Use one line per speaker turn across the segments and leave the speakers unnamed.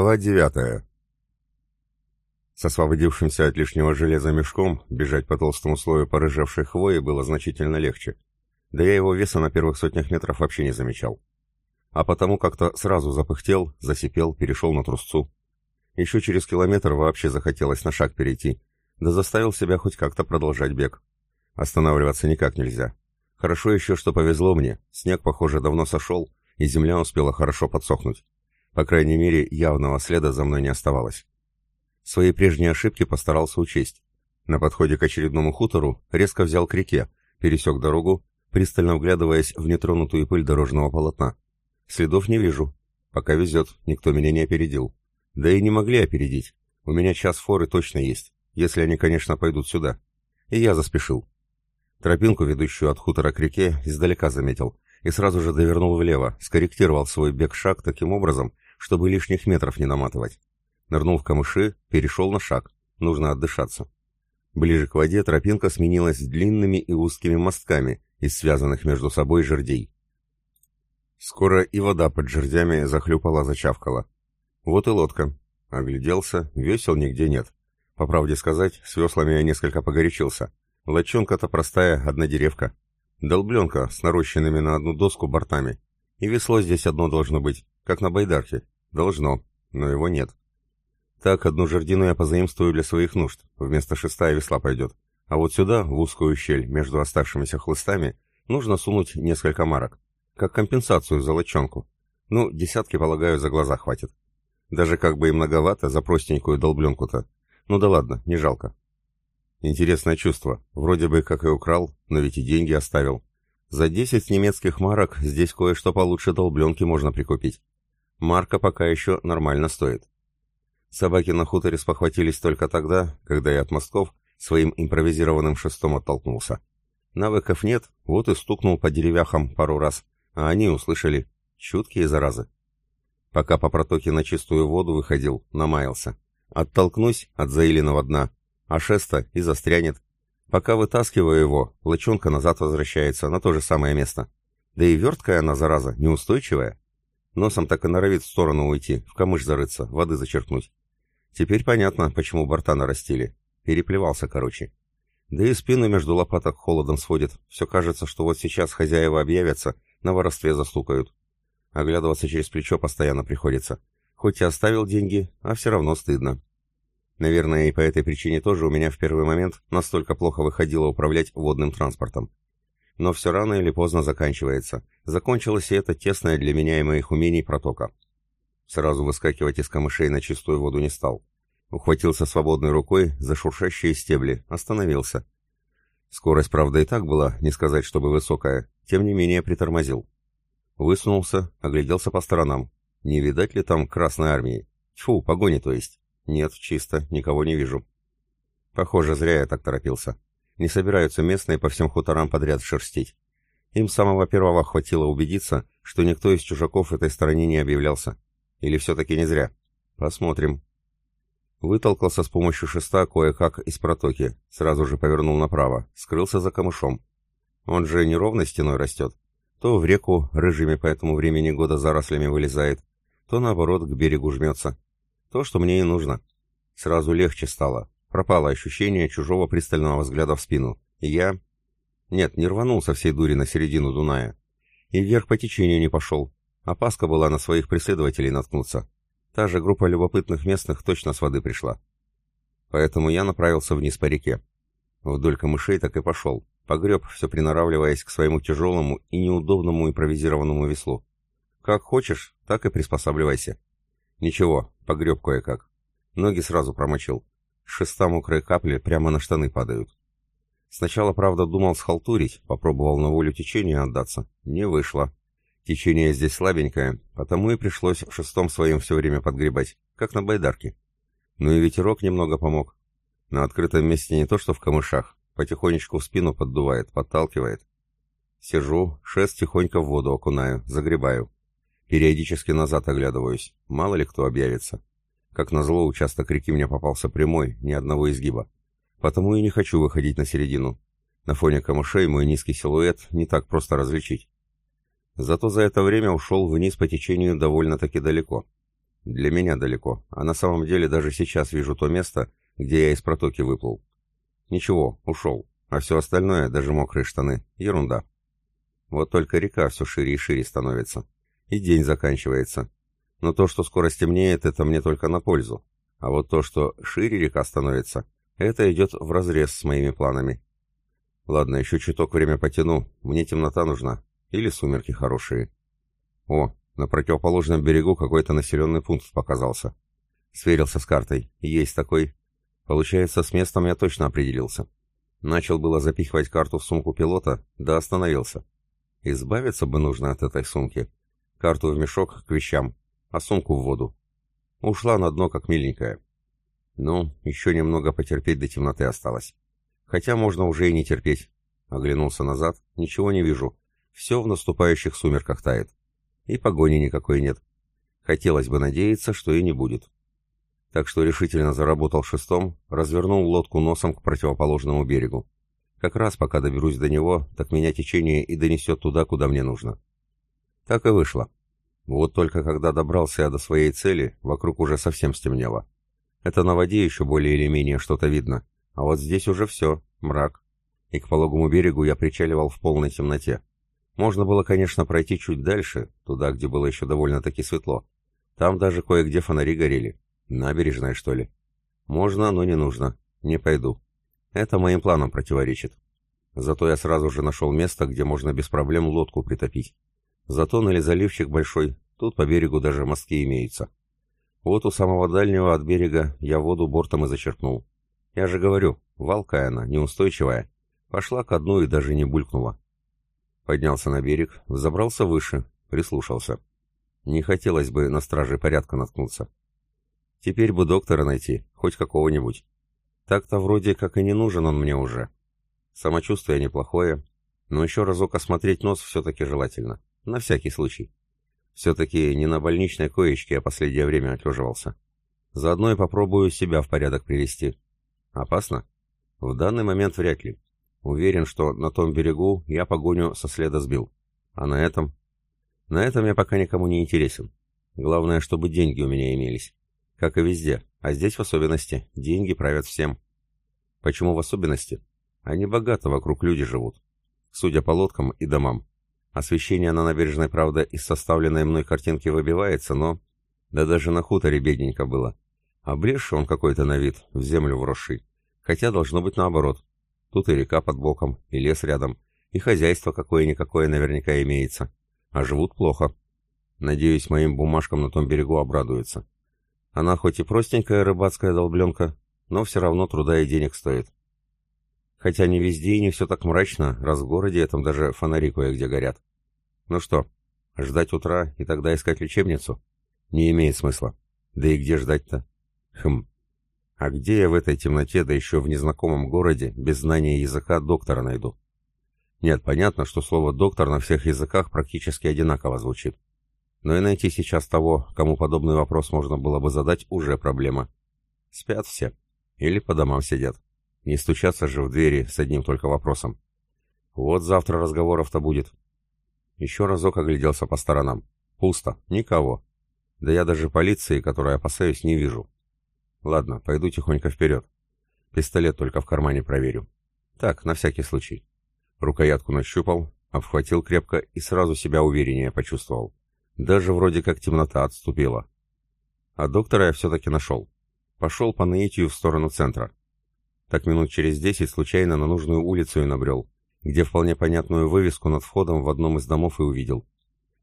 Глава девятая. С освободившимся от лишнего железа мешком бежать по толстому слою порыжевшей хвои было значительно легче. Да я его веса на первых сотнях метров вообще не замечал. А потому как-то сразу запыхтел, засипел, перешел на трусцу. Еще через километр вообще захотелось на шаг перейти, да заставил себя хоть как-то продолжать бег. Останавливаться никак нельзя. Хорошо еще, что повезло мне, снег, похоже, давно сошел, и земля успела хорошо подсохнуть. По крайней мере, явного следа за мной не оставалось. Свои прежние ошибки постарался учесть. На подходе к очередному хутору резко взял к реке, пересек дорогу, пристально вглядываясь в нетронутую пыль дорожного полотна. Следов не вижу. Пока везет, никто меня не опередил. Да и не могли опередить. У меня час форы точно есть, если они, конечно, пойдут сюда. И я заспешил. Тропинку, ведущую от хутора к реке, издалека заметил, и сразу же довернул влево, скорректировал свой бег-шаг таким образом, чтобы лишних метров не наматывать. Нырнул в камыши, перешел на шаг. Нужно отдышаться. Ближе к воде тропинка сменилась длинными и узкими мостками из связанных между собой жердей. Скоро и вода под жердями захлюпала-зачавкала. Вот и лодка. Огляделся, весел нигде нет. По правде сказать, с веслами я несколько погорячился. Лодчонка-то простая, одна деревка. Долбленка с нарощенными на одну доску бортами. И весло здесь одно должно быть, как на байдарке. Должно, но его нет. Так, одну жердину я позаимствую для своих нужд, вместо шеста весла пойдет. А вот сюда, в узкую щель между оставшимися хлыстами, нужно сунуть несколько марок. Как компенсацию за лодчонку. Ну, десятки, полагаю, за глаза хватит. Даже как бы и многовато за простенькую долбленку-то. Ну да ладно, не жалко. Интересное чувство. Вроде бы как и украл, но ведь и деньги оставил. За десять немецких марок здесь кое-что получше долбленки можно прикупить. Марка пока еще нормально стоит. Собаки на хуторе спохватились только тогда, когда я от мостков своим импровизированным шестом оттолкнулся. Навыков нет, вот и стукнул по деревяхам пару раз, а они услышали. Чуткие заразы. Пока по протоке на чистую воду выходил, намаялся. Оттолкнусь от заиленного дна, а шеста и застрянет. Пока вытаскиваю его, лычонка назад возвращается на то же самое место. Да и верткая она, зараза, неустойчивая. Носом так и норовит в сторону уйти, в камыш зарыться, воды зачерпнуть. Теперь понятно, почему борта нарастили. Переплевался, короче. Да и спину между лопаток холодом сводит. Все кажется, что вот сейчас хозяева объявятся, на воровстве застукают. Оглядываться через плечо постоянно приходится. Хоть и оставил деньги, а все равно стыдно. Наверное, и по этой причине тоже у меня в первый момент настолько плохо выходило управлять водным транспортом. Но все рано или поздно заканчивается. Закончилось и это тесное для меня и моих умений протока. Сразу выскакивать из камышей на чистую воду не стал. Ухватился свободной рукой за шуршащие стебли, остановился. Скорость, правда, и так была, не сказать, чтобы высокая, тем не менее притормозил. Высунулся, огляделся по сторонам. Не видать ли там Красной Армии? Тьфу, погони, то есть. Нет, чисто, никого не вижу. Похоже, зря я так торопился. Не собираются местные по всем хуторам подряд шерстить. Им самого первого хватило убедиться, что никто из чужаков этой стороне не объявлялся. Или все-таки не зря? Посмотрим. Вытолкался с помощью шеста кое-как из протоки, сразу же повернул направо, скрылся за камышом. Он же неровно стеной растет. То в реку рыжими по этому времени года зарослями вылезает, то наоборот к берегу жмется. То, что мне и нужно. Сразу легче стало, Пропало ощущение чужого пристального взгляда в спину. И я... Нет, не рванул со всей дури на середину Дуная. И вверх по течению не пошел. Опаска была на своих преследователей наткнуться. Та же группа любопытных местных точно с воды пришла. Поэтому я направился вниз по реке. Вдоль камышей так и пошел. Погреб, все приноравливаясь к своему тяжелому и неудобному импровизированному веслу. Как хочешь, так и приспосабливайся. Ничего, погреб кое-как. Ноги сразу промочил шеста мокрые капли прямо на штаны падают. Сначала, правда, думал схалтурить, попробовал на волю течения отдаться. Не вышло. Течение здесь слабенькое, потому и пришлось шестом своим все время подгребать, как на байдарке. Ну и ветерок немного помог. На открытом месте не то что в камышах, потихонечку в спину поддувает, подталкивает. Сижу, шест тихонько в воду окунаю, загребаю. Периодически назад оглядываюсь, мало ли кто объявится. Как назло, участок реки мне попался прямой, ни одного изгиба. Потому и не хочу выходить на середину. На фоне камышей мой низкий силуэт не так просто различить. Зато за это время ушел вниз по течению довольно-таки далеко. Для меня далеко, а на самом деле даже сейчас вижу то место, где я из протоки выплыл. Ничего, ушел, а все остальное, даже мокрые штаны, ерунда. Вот только река все шире и шире становится. И день заканчивается. Но то, что скоро стемнеет, это мне только на пользу. А вот то, что шире река становится, это идет вразрез с моими планами. Ладно, еще чуток время потяну, мне темнота нужна. Или сумерки хорошие. О, на противоположном берегу какой-то населенный пункт показался. Сверился с картой. Есть такой. Получается, с местом я точно определился. Начал было запихивать карту в сумку пилота, да остановился. Избавиться бы нужно от этой сумки. Карту в мешок к вещам, а сумку в воду. Ушла на дно, как миленькая. Ну, еще немного потерпеть до темноты осталось. Хотя можно уже и не терпеть. Оглянулся назад, ничего не вижу. Все в наступающих сумерках тает. И погони никакой нет. Хотелось бы надеяться, что и не будет. Так что решительно заработал шестом, развернул лодку носом к противоположному берегу. Как раз пока доберусь до него, так меня течение и донесет туда, куда мне нужно. Так и вышло. Вот только когда добрался я до своей цели, вокруг уже совсем стемнело. Это на воде еще более или менее что-то видно, а вот здесь уже все, мрак. И к пологому берегу я причаливал в полной темноте. Можно было, конечно, пройти чуть дальше, туда, где было еще довольно-таки светло. Там даже кое-где фонари горели. Набережная, что ли? Можно, но не нужно. Не пойду. Это моим планам противоречит. Зато я сразу же нашел место, где можно без проблем лодку притопить. Затон или заливчик большой, тут по берегу даже мостки имеются. Вот у самого дальнего от берега я воду бортом и зачерпнул. Я же говорю, валкая она, неустойчивая. Пошла ко дну и даже не булькнула. Поднялся на берег, забрался выше, прислушался. Не хотелось бы на страже порядка наткнуться. Теперь бы доктора найти, хоть какого-нибудь. Так-то вроде как и не нужен он мне уже. Самочувствие неплохое, но еще разок осмотреть нос все-таки желательно. На всякий случай. Все-таки не на больничной коечке я последнее время отлеживался. Заодно и попробую себя в порядок привести. Опасно? В данный момент вряд ли. Уверен, что на том берегу я погоню со следа сбил. А на этом? На этом я пока никому не интересен. Главное, чтобы деньги у меня имелись. Как и везде, а здесь в особенности. Деньги правят всем. Почему в особенности? Они богато вокруг люди живут. Судя по лодкам и домам. Освещение на набережной, правда, из составленной мной картинки выбивается, но... Да даже на хуторе бедненько было. А брешь он какой-то на вид, в землю вросший. Хотя должно быть наоборот. Тут и река под боком, и лес рядом, и хозяйство какое-никакое наверняка имеется. А живут плохо. Надеюсь, моим бумажкам на том берегу обрадуются. Она хоть и простенькая рыбацкая долбленка, но все равно труда и денег стоит. Хотя не везде и не все так мрачно, раз в городе этом даже фонари кое-где горят. Ну что, ждать утра и тогда искать лечебницу? Не имеет смысла. Да и где ждать-то? Хм, а где я в этой темноте, да еще в незнакомом городе, без знания языка доктора найду? Нет, понятно, что слово «доктор» на всех языках практически одинаково звучит. Но и найти сейчас того, кому подобный вопрос можно было бы задать, уже проблема. Спят все. Или по домам сидят. Не стучаться же в двери с одним только вопросом. Вот завтра разговоров-то будет. Еще разок огляделся по сторонам. Пусто. Никого. Да я даже полиции, которой опасаюсь, не вижу. Ладно, пойду тихонько вперед. Пистолет только в кармане проверю. Так, на всякий случай. Рукоятку нащупал, обхватил крепко и сразу себя увереннее почувствовал. Даже вроде как темнота отступила. А доктора я все-таки нашел. Пошел по наитию в сторону центра. Так минут через десять случайно на нужную улицу и набрел, где вполне понятную вывеску над входом в одном из домов и увидел.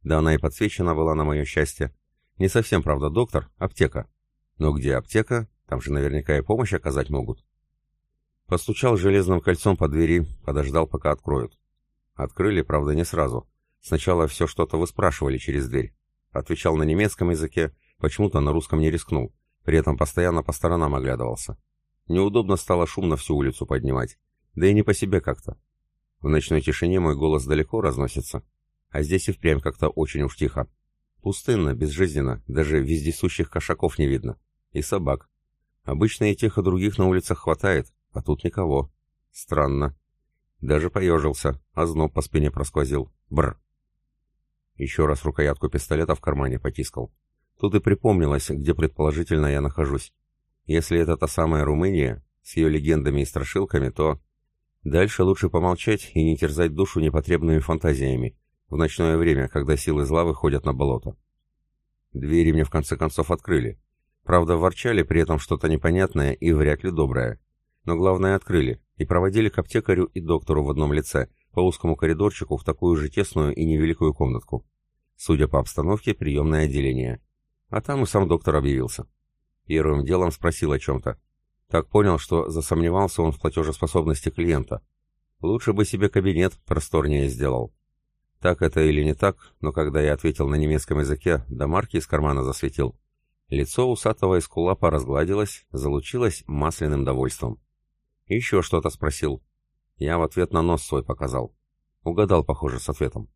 Да она и подсвечена была на мое счастье. Не совсем, правда, доктор, аптека. Но где аптека, там же наверняка и помощь оказать могут. Постучал железным кольцом по двери, подождал, пока откроют. Открыли, правда, не сразу. Сначала все что-то выспрашивали через дверь. Отвечал на немецком языке, почему-то на русском не рискнул. При этом постоянно по сторонам оглядывался. Неудобно стало шумно всю улицу поднимать. Да и не по себе как-то. В ночной тишине мой голос далеко разносится. А здесь и впрямь как-то очень уж тихо. Пустынно, безжизненно, даже вездесущих кошаков не видно. И собак. Обычно и тех, и других на улицах хватает, а тут никого. Странно. Даже поежился, а зноб по спине просквозил. Бр. Еще раз рукоятку пистолета в кармане потискал. Тут и припомнилось, где предположительно я нахожусь. Если это та самая Румыния, с ее легендами и страшилками, то... Дальше лучше помолчать и не терзать душу непотребными фантазиями, в ночное время, когда силы зла выходят на болото. Двери мне в конце концов открыли. Правда, ворчали при этом что-то непонятное и вряд ли доброе. Но главное, открыли и проводили к аптекарю и доктору в одном лице, по узкому коридорчику в такую же тесную и невеликую комнатку. Судя по обстановке, приемное отделение. А там и сам доктор объявился. Первым делом спросил о чем-то. Так понял, что засомневался он в платежеспособности клиента. Лучше бы себе кабинет просторнее сделал. Так это или не так, но когда я ответил на немецком языке, да марки из кармана засветил. Лицо усатого эскулапа разгладилось, залучилось масляным довольством. Еще что-то спросил. Я в ответ на нос свой показал. Угадал, похоже, с ответом.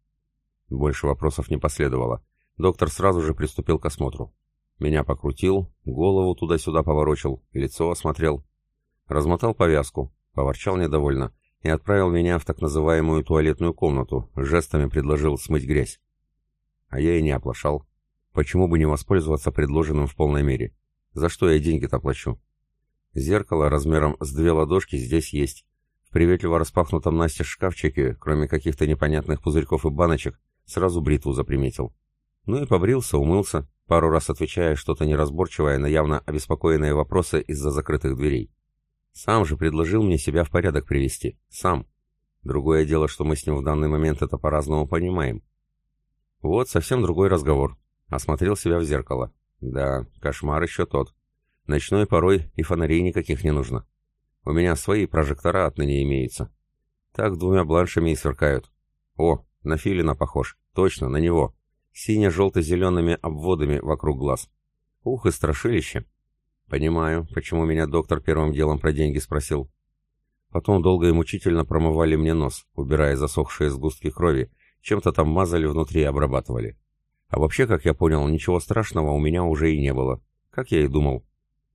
Больше вопросов не последовало. Доктор сразу же приступил к осмотру. Меня покрутил, голову туда-сюда поворочил, лицо осмотрел. Размотал повязку, поворчал недовольно и отправил меня в так называемую туалетную комнату, жестами предложил смыть грязь. А я и не оплошал. Почему бы не воспользоваться предложенным в полной мере? За что я деньги-то плачу? Зеркало размером с две ладошки здесь есть. В приветливо распахнутом настежь шкафчике, кроме каких-то непонятных пузырьков и баночек, сразу бритву заприметил. Ну и побрился, умылся, пару раз отвечая что-то неразборчивое на явно обеспокоенные вопросы из-за закрытых дверей. Сам же предложил мне себя в порядок привести. Сам. Другое дело, что мы с ним в данный момент это по-разному понимаем. Вот совсем другой разговор. Осмотрел себя в зеркало. Да, кошмар еще тот. Ночной порой и фонарей никаких не нужно. У меня свои прожектора отныне имеются. Так двумя бланшами и сверкают. О, на филина похож. Точно, на него сине-желто-зелеными обводами вокруг глаз. Ух, и страшилище. Понимаю, почему меня доктор первым делом про деньги спросил. Потом долго и мучительно промывали мне нос, убирая засохшие сгустки крови, чем-то там мазали внутри и обрабатывали. А вообще, как я понял, ничего страшного у меня уже и не было. Как я и думал.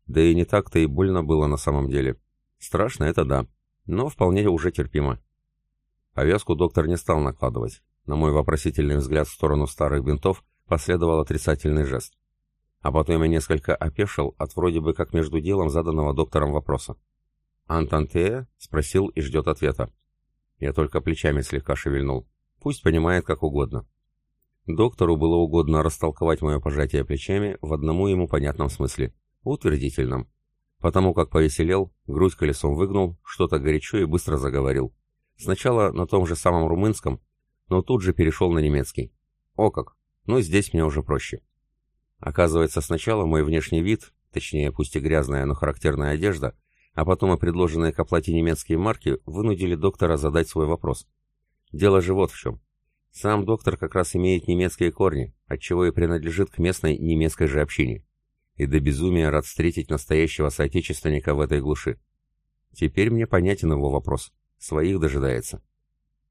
Да и не так-то и больно было на самом деле. Страшно это да, но вполне уже терпимо. Повязку доктор не стал накладывать. На мой вопросительный взгляд в сторону старых бинтов последовал отрицательный жест. А потом я несколько опешил от вроде бы как между делом заданного доктором вопроса. «Антантея?» — спросил и ждет ответа. Я только плечами слегка шевельнул. Пусть понимает как угодно. Доктору было угодно растолковать мое пожатие плечами в одному ему понятном смысле — утвердительном. Потому как повеселел, грудь колесом выгнул, что-то горячо и быстро заговорил. Сначала на том же самом румынском, но тут же перешел на немецкий. О как! Ну, здесь мне уже проще. Оказывается, сначала мой внешний вид, точнее, пусть и грязная, но характерная одежда, а потом и предложенные к оплате немецкие марки вынудили доктора задать свой вопрос. Дело же вот в чем. Сам доктор как раз имеет немецкие корни, отчего и принадлежит к местной немецкой же общине. И до безумия рад встретить настоящего соотечественника в этой глуши. Теперь мне понятен его вопрос. Своих дожидается.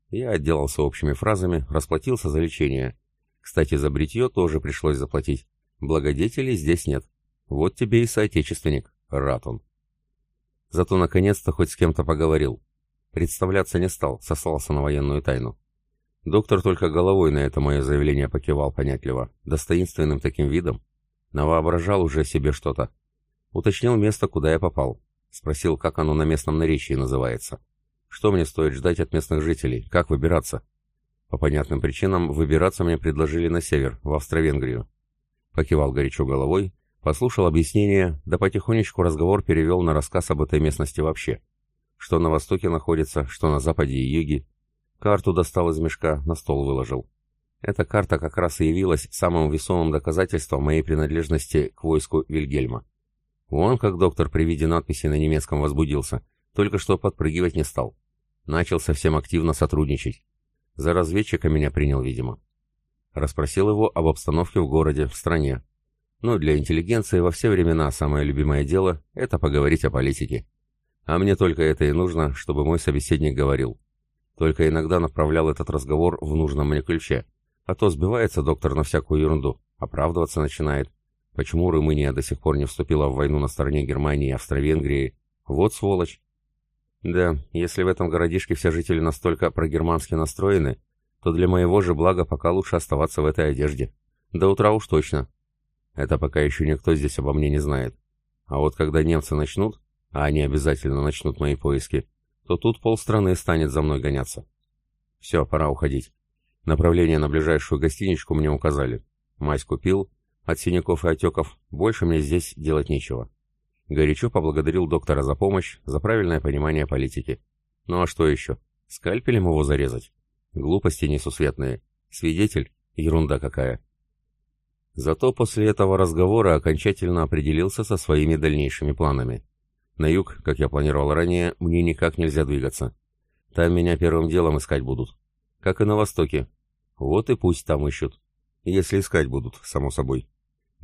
Я отделался общими фразами, расплатился за лечение. Кстати, за бритье тоже пришлось заплатить. Благодетелей здесь нет. Вот тебе и соотечественник. Рад он. Зато наконец-то хоть с кем-то поговорил. Представляться не стал, сослался на военную тайну. Доктор только головой на это мое заявление покивал понятливо, достоинственным таким видом. Навоображал уже себе что-то. Уточнил место, куда я попал. Спросил, как оно на местном наречии называется. Что мне стоит ждать от местных жителей? Как выбираться? По понятным причинам, выбираться мне предложили на север, в Австро-Венгрию. Покивал горячо головой, послушал объяснение, да потихонечку разговор перевел на рассказ об этой местности вообще. Что на востоке находится, что на западе и юге. Карту достал из мешка, на стол выложил. Эта карта как раз и явилась самым весомым доказательством моей принадлежности к войску Вильгельма. Он, как доктор при виде надписи на немецком возбудился, только что подпрыгивать не стал. Начал совсем активно сотрудничать. За разведчика меня принял, видимо. Расспросил его об обстановке в городе, в стране. Ну, для интеллигенции во все времена самое любимое дело — это поговорить о политике. А мне только это и нужно, чтобы мой собеседник говорил. Только иногда направлял этот разговор в нужном мне ключе. А то сбивается доктор на всякую ерунду, оправдываться начинает. Почему Румыния до сих пор не вступила в войну на стороне Германии и Австро-Венгрии? Вот сволочь. Да, если в этом городишке все жители настолько прогермански настроены, то для моего же блага пока лучше оставаться в этой одежде. До утра уж точно. Это пока еще никто здесь обо мне не знает. А вот когда немцы начнут, а они обязательно начнут мои поиски, то тут полстраны станет за мной гоняться. Все, пора уходить. Направление на ближайшую гостиничку мне указали. Мазь купил, от синяков и отеков, больше мне здесь делать нечего. Горячо поблагодарил доктора за помощь, за правильное понимание политики. Ну а что еще? Скальпелем его зарезать? Глупости несусветные. Свидетель? Ерунда какая. Зато после этого разговора окончательно определился со своими дальнейшими планами. На юг, как я планировал ранее, мне никак нельзя двигаться. Там меня первым делом искать будут. Как и на востоке. Вот и пусть там ищут. Если искать будут, само собой.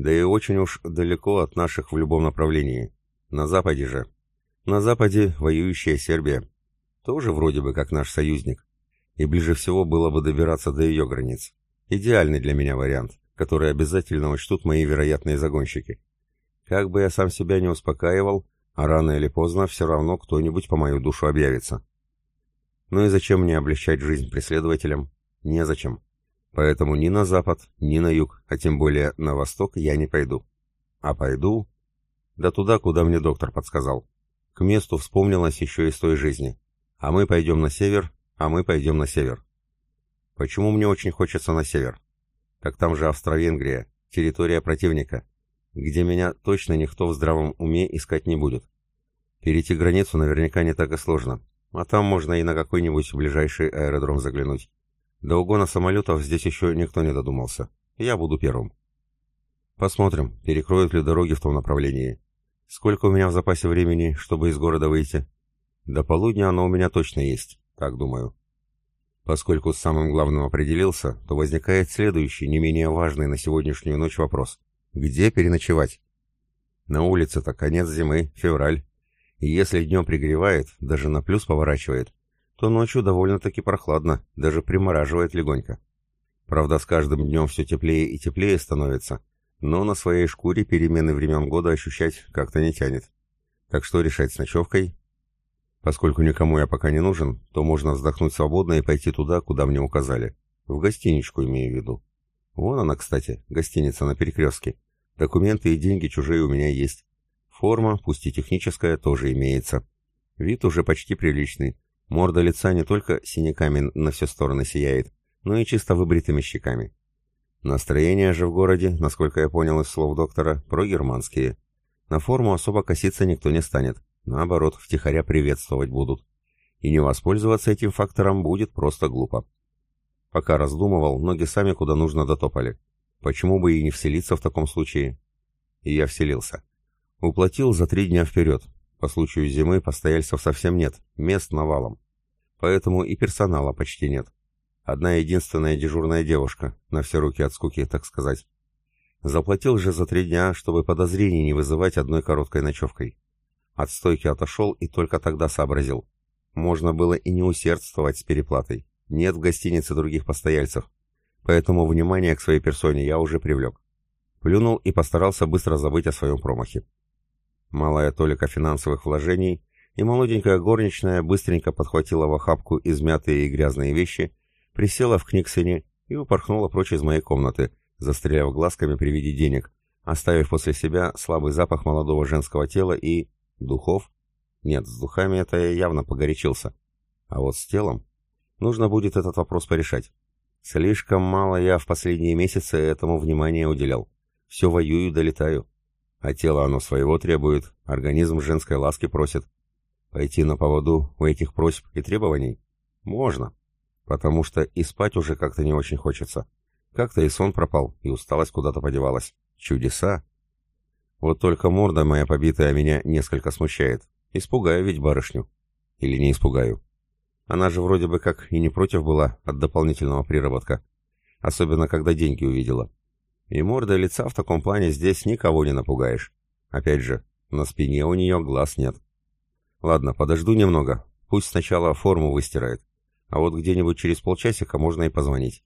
Да и очень уж далеко от наших в любом направлении. На западе же. На западе воюющая Сербия. Тоже вроде бы как наш союзник. И ближе всего было бы добираться до ее границ. Идеальный для меня вариант которые обязательно учтут мои вероятные загонщики. Как бы я сам себя не успокаивал, а рано или поздно все равно кто-нибудь по мою душу объявится. Ну и зачем мне облегчать жизнь преследователям? Незачем. Поэтому ни на запад, ни на юг, а тем более на восток я не пойду. А пойду... Да туда, куда мне доктор подсказал. К месту вспомнилось еще из той жизни. А мы пойдем на север, а мы пойдем на север. Почему мне очень хочется на север? Так там же Австро-Венгрия, территория противника, где меня точно никто в здравом уме искать не будет. Перейти границу наверняка не так и сложно, а там можно и на какой-нибудь ближайший аэродром заглянуть. До угона самолетов здесь еще никто не додумался. Я буду первым. Посмотрим, перекроют ли дороги в том направлении. Сколько у меня в запасе времени, чтобы из города выйти? До полудня оно у меня точно есть, так думаю. Поскольку с самым главным определился, то возникает следующий, не менее важный на сегодняшнюю ночь вопрос. Где переночевать? На улице-то конец зимы, февраль. И если днем пригревает, даже на плюс поворачивает, то ночью довольно-таки прохладно, даже примораживает легонько. Правда, с каждым днем все теплее и теплее становится, но на своей шкуре перемены времен года ощущать как-то не тянет. Так что решать с ночевкой Поскольку никому я пока не нужен, то можно вздохнуть свободно и пойти туда, куда мне указали. В гостиничку имею в виду. Вон она, кстати, гостиница на перекрестке. Документы и деньги чужие у меня есть. Форма, пусть и техническая, тоже имеется. Вид уже почти приличный. Морда лица не только синяками на все стороны сияет, но и чисто выбритыми щеками. Настроение же в городе, насколько я понял из слов доктора, прогерманские. На форму особо коситься никто не станет. Наоборот, втихаря приветствовать будут. И не воспользоваться этим фактором будет просто глупо. Пока раздумывал, ноги сами куда нужно дотопали. Почему бы и не вселиться в таком случае? И я вселился. Уплатил за три дня вперед. По случаю зимы постояльцев совсем нет, мест навалом. Поэтому и персонала почти нет. Одна единственная дежурная девушка, на все руки от скуки, так сказать. Заплатил же за три дня, чтобы подозрений не вызывать одной короткой ночевкой. От стойки отошел и только тогда сообразил. Можно было и не усердствовать с переплатой. Нет в гостинице других постояльцев. Поэтому внимание к своей персоне я уже привлек. Плюнул и постарался быстро забыть о своем промахе. Малая толика финансовых вложений, и молоденькая горничная быстренько подхватила в охапку измятые и грязные вещи, присела в книгсене и упорхнула прочь из моей комнаты, застряв глазками при виде денег, оставив после себя слабый запах молодого женского тела и Духов? Нет, с духами это я явно погорячился. А вот с телом? Нужно будет этот вопрос порешать. Слишком мало я в последние месяцы этому внимания уделял. Все воюю, долетаю. А тело оно своего требует, организм женской ласки просит. Пойти на поводу у этих просьб и требований? Можно. Потому что и спать уже как-то не очень хочется. Как-то и сон пропал, и усталость куда-то подевалась. Чудеса! Вот только морда моя побитая меня несколько смущает. Испугаю ведь барышню. Или не испугаю. Она же вроде бы как и не против была от дополнительного приработка. Особенно, когда деньги увидела. И морда лица в таком плане здесь никого не напугаешь. Опять же, на спине у нее глаз нет. Ладно, подожду немного. Пусть сначала форму выстирает. А вот где-нибудь через полчасика можно и позвонить.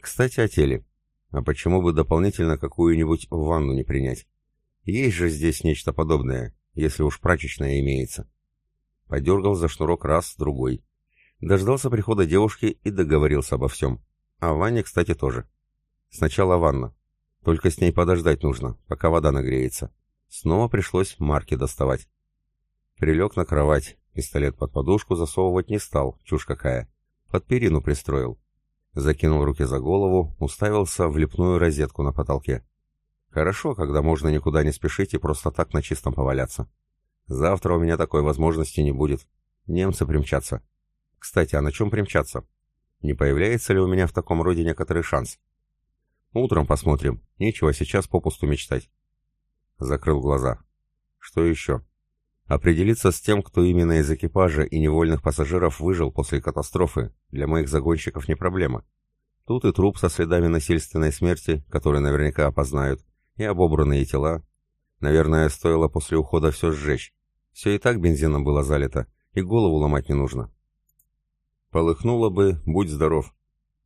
Кстати, о теле. А почему бы дополнительно какую-нибудь ванну не принять? Есть же здесь нечто подобное, если уж прачечная имеется. Подергал за шнурок раз, другой. Дождался прихода девушки и договорился обо всем. О ванне, кстати, тоже. Сначала ванна. Только с ней подождать нужно, пока вода нагреется. Снова пришлось марки доставать. Прилег на кровать, пистолет под подушку засовывать не стал, чушь какая. Под перину пристроил. Закинул руки за голову, уставился в лепную розетку на потолке. Хорошо, когда можно никуда не спешить и просто так на чистом поваляться. Завтра у меня такой возможности не будет. Немцы примчатся. Кстати, а на чем примчаться? Не появляется ли у меня в таком роде некоторый шанс? Утром посмотрим. Нечего сейчас попусту мечтать. Закрыл глаза. Что еще? Определиться с тем, кто именно из экипажа и невольных пассажиров выжил после катастрофы, для моих загонщиков не проблема. Тут и труп со следами насильственной смерти, который наверняка опознают, и обобранные тела. Наверное, стоило после ухода все сжечь. Все и так бензином было залито, и голову ломать не нужно. Полыхнуло бы, будь здоров,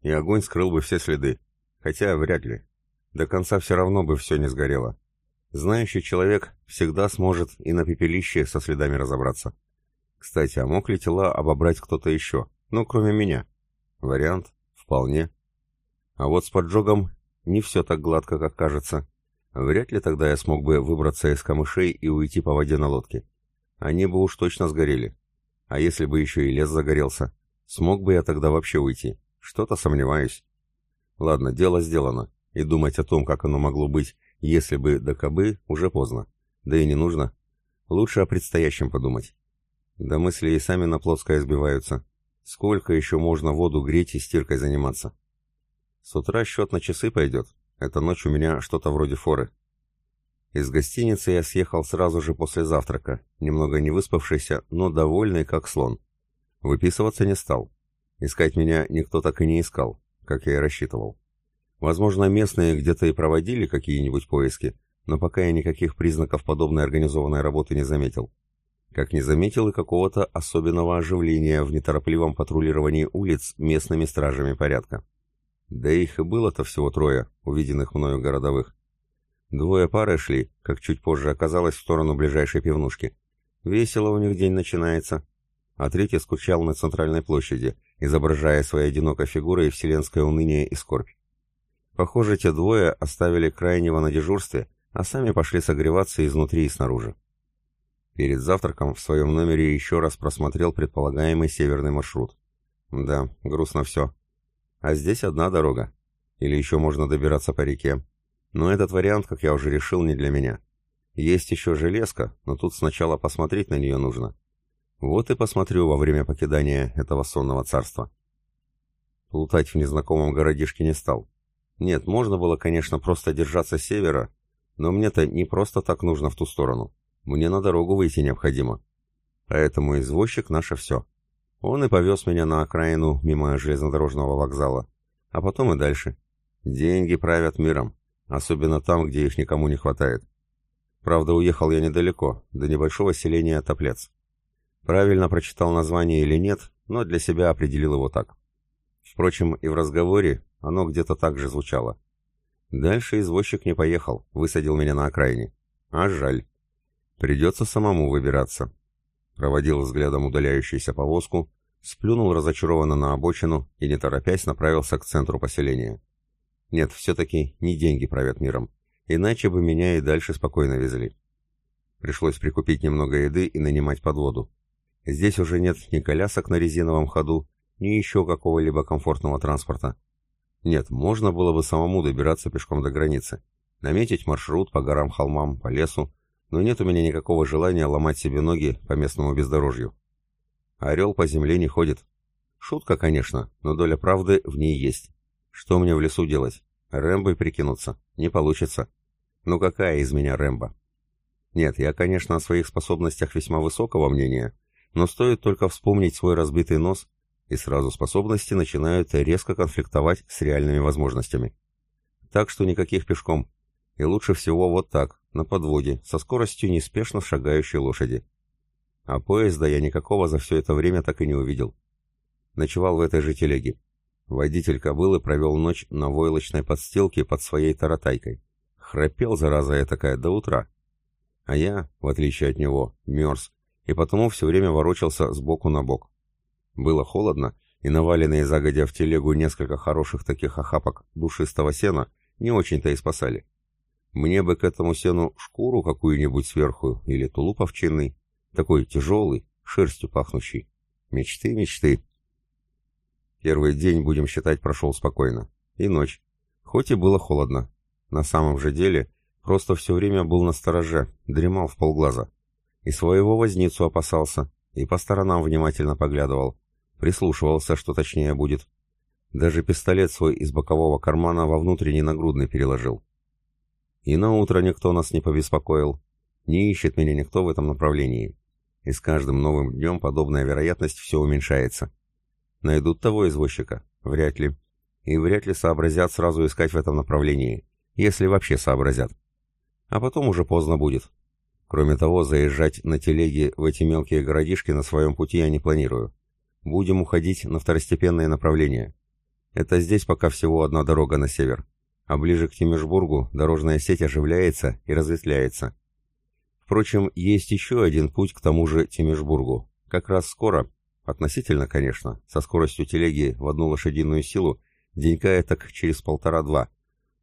и огонь скрыл бы все следы. Хотя вряд ли. До конца все равно бы все не сгорело. Знающий человек всегда сможет и на пепелище со следами разобраться. Кстати, а мог ли тела обобрать кто-то еще? Ну, кроме меня. Вариант? Вполне. А вот с поджогом не все так гладко, как кажется. Вряд ли тогда я смог бы выбраться из камышей и уйти по воде на лодке. Они бы уж точно сгорели. А если бы еще и лес загорелся? Смог бы я тогда вообще уйти? Что-то сомневаюсь. Ладно, дело сделано, и думать о том, как оно могло быть, если бы да кабы, уже поздно. Да и не нужно. Лучше о предстоящем подумать. Да мысли и сами на плоское сбиваются. Сколько еще можно воду греть и стиркой заниматься? С утра счет на часы пойдет. Эта ночь у меня что-то вроде форы. Из гостиницы я съехал сразу же после завтрака, немного не выспавшийся, но довольный как слон. Выписываться не стал. Искать меня никто так и не искал, как я и рассчитывал. Возможно, местные где-то и проводили какие-нибудь поиски, но пока я никаких признаков подобной организованной работы не заметил. Как не заметил и какого-то особенного оживления в неторопливом патрулировании улиц местными стражами порядка. Да их и было-то всего трое, увиденных мною городовых. Двое пары шли, как чуть позже оказалось, в сторону ближайшей пивнушки. Весело у них день начинается, а третий скучал на центральной площади, изображая своей одинокой фигурой вселенское уныние и скорбь. Похоже, те двое оставили крайнего на дежурстве, а сами пошли согреваться изнутри и снаружи. Перед завтраком в своем номере еще раз просмотрел предполагаемый северный маршрут. Да, грустно все. А здесь одна дорога. Или еще можно добираться по реке. Но этот вариант, как я уже решил, не для меня. Есть еще железка, но тут сначала посмотреть на нее нужно. Вот и посмотрю во время покидания этого сонного царства. Плутать в незнакомом городишке не стал. Нет, можно было, конечно, просто держаться севера, но мне-то не просто так нужно в ту сторону. Мне на дорогу выйти необходимо. Поэтому извозчик наше все. Он и повез меня на окраину мимо железнодорожного вокзала, а потом и дальше. Деньги правят миром, особенно там, где их никому не хватает. Правда, уехал я недалеко, до небольшого селения Топлец. Правильно прочитал название или нет, но для себя определил его так. Впрочем, и в разговоре оно где-то так же звучало. Дальше извозчик не поехал, высадил меня на окраине. А жаль. Придется самому выбираться. Проводил взглядом удаляющуюся повозку, сплюнул разочарованно на обочину и, не торопясь, направился к центру поселения. Нет, все-таки не деньги правят миром, иначе бы меня и дальше спокойно везли. Пришлось прикупить немного еды и нанимать подводу. Здесь уже нет ни колясок на резиновом ходу, ни еще какого-либо комфортного транспорта. Нет, можно было бы самому добираться пешком до границы, наметить маршрут по горам, холмам, по лесу, но нет у меня никакого желания ломать себе ноги по местному бездорожью. Орел по земле не ходит. Шутка, конечно, но доля правды в ней есть. Что мне в лесу делать? Рэмбой прикинуться? Не получится. Ну какая из меня Рэмбо? Нет, я, конечно, о своих способностях весьма высокого мнения, но стоит только вспомнить свой разбитый нос, и сразу способности начинают резко конфликтовать с реальными возможностями. Так что никаких пешком. И лучше всего вот так, на подводе, со скоростью неспешно шагающей лошади. А поезда я никакого за все это время так и не увидел. Ночевал в этой же телеге. Водитель кобылы провел ночь на войлочной подстилке под своей таратайкой. Храпел, зараза такая, до утра. А я, в отличие от него, мерз, и потому все время ворочался с боку на бок. Было холодно, и наваленные загодя в телегу несколько хороших таких охапок душистого сена не очень-то и спасали. Мне бы к этому сену шкуру какую-нибудь сверху или тулуп овчинный, такой тяжелый, шерстью пахнущий. Мечты, мечты. Первый день, будем считать, прошел спокойно. И ночь. Хоть и было холодно. На самом же деле, просто все время был на стороже, дремал в полглаза. И своего возницу опасался, и по сторонам внимательно поглядывал. Прислушивался, что точнее будет. Даже пистолет свой из бокового кармана во внутренний нагрудный переложил. И на утро никто нас не побеспокоил. Не ищет меня никто в этом направлении. И с каждым новым днем подобная вероятность все уменьшается. Найдут того извозчика? Вряд ли. И вряд ли сообразят сразу искать в этом направлении, если вообще сообразят. А потом уже поздно будет. Кроме того, заезжать на телеге в эти мелкие городишки на своем пути я не планирую. Будем уходить на второстепенные направления. Это здесь пока всего одна дорога на север. А ближе к Тимишбургу дорожная сеть оживляется и разветвляется. Впрочем, есть еще один путь к тому же Тимишбургу. Как раз скоро, относительно, конечно, со скоростью телеги в одну лошадиную силу, денька так через полтора-два,